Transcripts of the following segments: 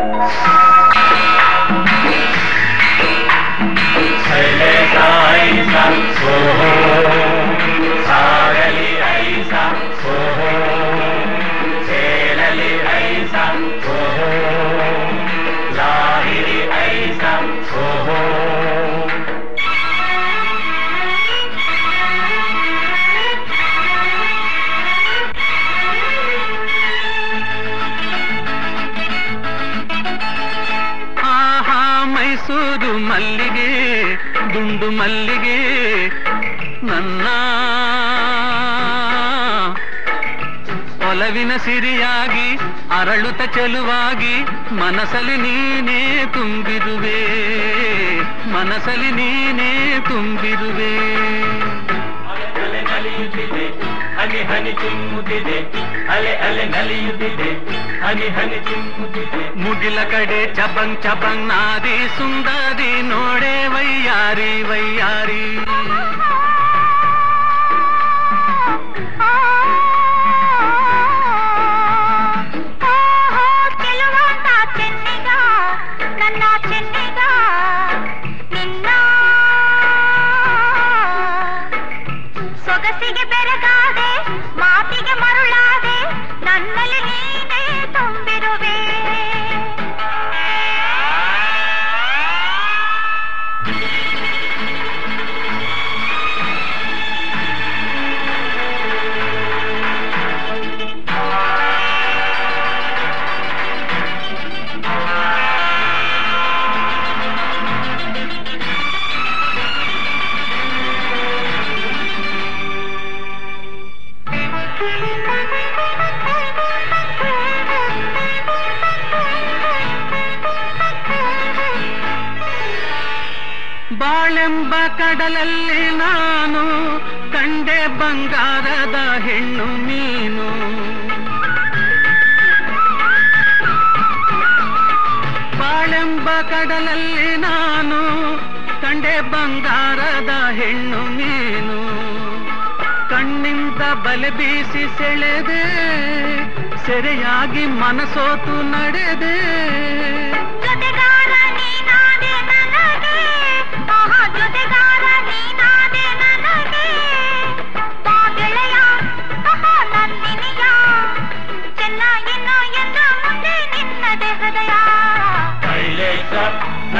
Say, say, say, say, ದುಂಡು ಮಲ್ಲಿಗೆ ನನ್ನ ಒಲವಿನ ಸಿರಿಯಾಗಿ ಅರಳುತ ಚೆಲುವಾಗಿ ಮನಸಲಿ ನೀನೇ ತುಂಬಿರುವೆ ಮನಸಲಿ ನೀನೇ ತುಂಬಿರುವೆ. ಹನಿ ಹನಿ ಚಿಮ್ಮುತ್ತಿದೆ ಅಲೆ ಅಲೆ ನಲಿಯುತ್ತಿದೆ, ಹನಿ ಹನಿ ಚಿಮ್ಮುತ್ತಿದೆ. ಮುಗಿಲ ಕಡೆ ಚಬಂಗ್ ಚಬಂಗ್ ನಾದಿ ಸುಂದರಿ ನೋಡೆ ವೈಯಾರಿ ವೈಯಾರಿ ಚೆಲುವಂತ ಚೆನ್ನಿಗ ನನ್ನ ಚೆನ್ನಿಗ ನಿನ್ನ ಸೊಗಸಿಗೆ ಬೆರಗಾದೆ ಬಾಳೆಂಬ ಕಡಲಲ್ಲಿ ನಾನು ಕಂಡೆ ಬಂಗಾರದ ಹೆಣ್ಣು ನೀನು ಬಾಳೆಂಬ ಕಡಲಲ್ಲಿ ನಾನು ಕಂಡೆ ಬಂಗಾರದ ಹೆಣ್ಣು ನೀನು ಕಣ್ಣಿಂದ ಬಲೆ ಬೀಸಿ ಸೆಳೆದೆ, ಸೆರೆಯಾಗಿ ಮನಸೋತು ನಡೆದೆ.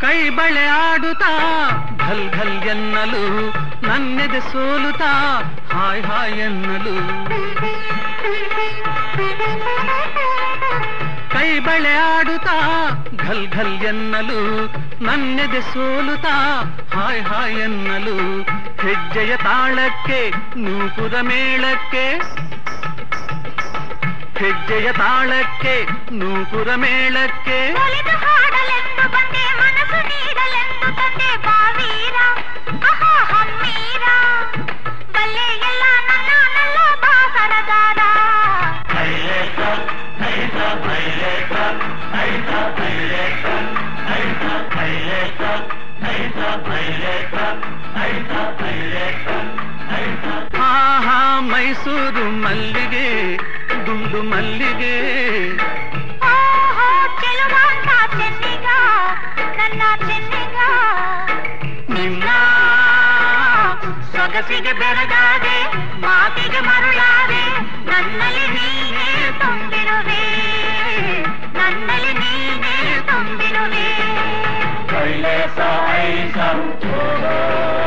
ಕೈ ಬಳೆ ಆಡುತ್ತಾ ಘಲ್ ಘಲ್ ಎನ್ನಲು ನನ್ನೆದೆ ಸೋಲುತ್ತಾ ಹಾಯ್ ಹಾಯ್ ಎನ್ನಲು. ಕೈ ಬಳೆ ಆಡುತ್ತಾ ಘಲ್ ಘಲ್ ಎನ್ನಲು ನನ್ನೆದೆ ಸೋಲುತ್ತಾ ಹಾಯ್ ಹಾಯ್ ಎನ್ನಲು ಹೆಜ್ಜೆಯ ತಾಳಕ್ಕೆ ನೂಪುರ ಮೇಳಕ್ಕೆ ಹೆಜ್ಜೆಯ ತಾಳಕ್ಕೆ ನೂಪುರ ಮೇಳಕ್ಕೆ ಆಹಾ ಮೈಸೂರು ಮಲ್ಲಿಗೆ ದುಂಡು ಮಲ್ಲಿಗೆ ಓಹೋ ಚೆಲುವಂತ ಚೆನ್ನಿಗ ನನ್ನ ಚೆನ್ನಿಗ ನಿನ್ನ ಸೊಗಸಿಗೆ ಬೆರಗಾದೆ ಮಾತಿಗೆ ಮರುಳಾದೆ ನನ್ನಲ್ಲಿ ನೀನೇ ತುಂಬಿರುವೆ ನನ್ನಲ್ಲಿ Kailasaai Sampurna